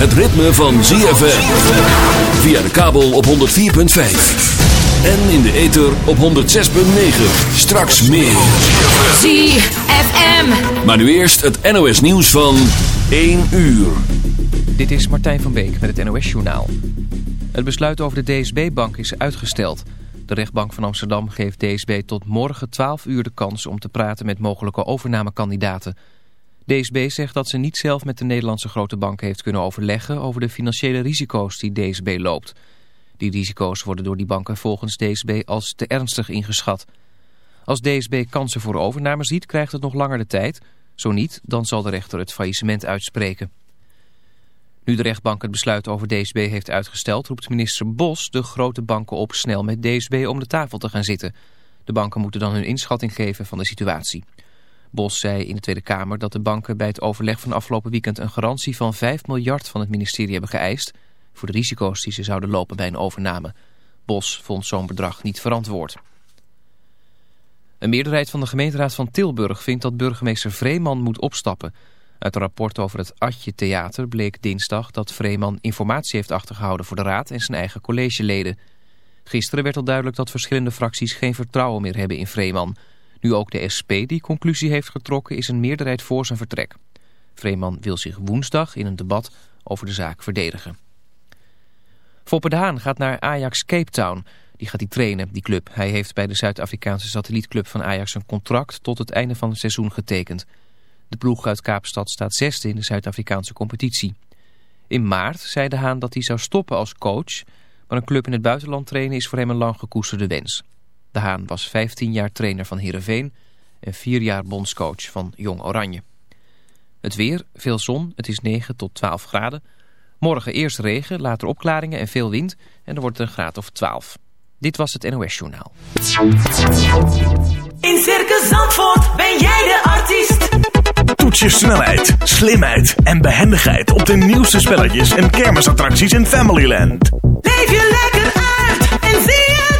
het ritme van ZFM. Via de kabel op 104.5. En in de ether op 106.9. Straks meer. ZFM. Maar nu eerst het NOS nieuws van 1 uur. Dit is Martijn van Beek met het NOS-journaal. Het besluit over de DSB-bank is uitgesteld. De rechtbank van Amsterdam geeft DSB tot morgen 12 uur de kans om te praten met mogelijke overnamekandidaten. DSB zegt dat ze niet zelf met de Nederlandse grote bank heeft kunnen overleggen over de financiële risico's die DSB loopt. Die risico's worden door die banken volgens DSB als te ernstig ingeschat. Als DSB kansen voor overname ziet, krijgt het nog langer de tijd. Zo niet, dan zal de rechter het faillissement uitspreken. Nu de rechtbank het besluit over DSB heeft uitgesteld... roept minister Bos de grote banken op snel met DSB om de tafel te gaan zitten. De banken moeten dan hun inschatting geven van de situatie. Bos zei in de Tweede Kamer dat de banken bij het overleg van afgelopen weekend... een garantie van 5 miljard van het ministerie hebben geëist... voor de risico's die ze zouden lopen bij een overname. Bos vond zo'n bedrag niet verantwoord. Een meerderheid van de gemeenteraad van Tilburg vindt dat burgemeester Vreeman moet opstappen... Uit een rapport over het Atje Theater bleek dinsdag dat Vreeman informatie heeft achtergehouden voor de raad en zijn eigen collegeleden. Gisteren werd al duidelijk dat verschillende fracties geen vertrouwen meer hebben in Vreeman. Nu ook de SP die conclusie heeft getrokken is een meerderheid voor zijn vertrek. Vreeman wil zich woensdag in een debat over de zaak verdedigen. Foppe de Haan gaat naar Ajax Cape Town. Die gaat hij trainen, die club. Hij heeft bij de Zuid-Afrikaanse satellietclub van Ajax een contract tot het einde van het seizoen getekend. De ploeg uit Kaapstad staat zesde in de Zuid-Afrikaanse competitie. In maart zei De Haan dat hij zou stoppen als coach... maar een club in het buitenland trainen is voor hem een lang gekoesterde wens. De Haan was 15 jaar trainer van Heerenveen... en 4 jaar bondscoach van Jong Oranje. Het weer, veel zon, het is 9 tot 12 graden. Morgen eerst regen, later opklaringen en veel wind... en dan wordt het een graad of 12. Dit was het NOS Journaal. In Circus Zandvoort ben jij de artiest. Toets je snelheid, slimheid en behendigheid op de nieuwste spelletjes en kermisattracties in Familyland. Leef je lekker uit en zie het zelf.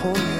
hold you.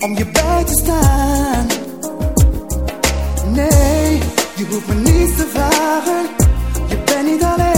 om je bij te staan. Nee, je hoeft me niet te vragen, je bent niet alleen.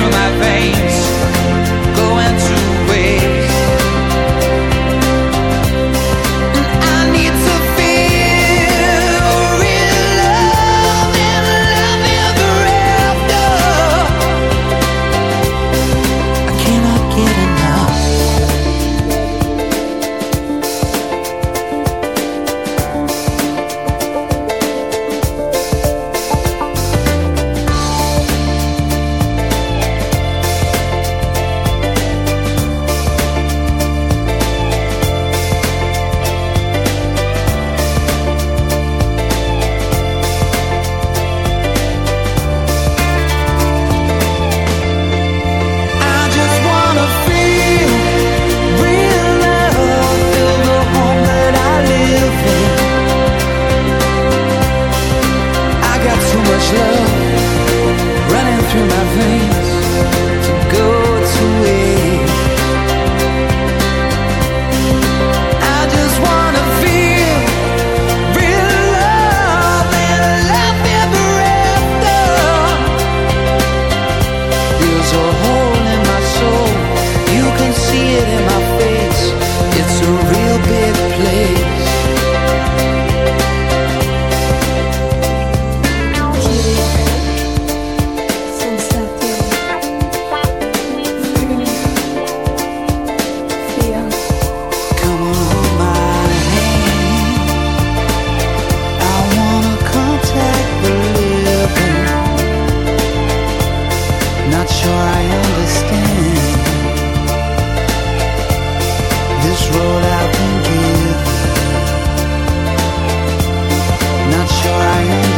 through my veins. Sure I understand.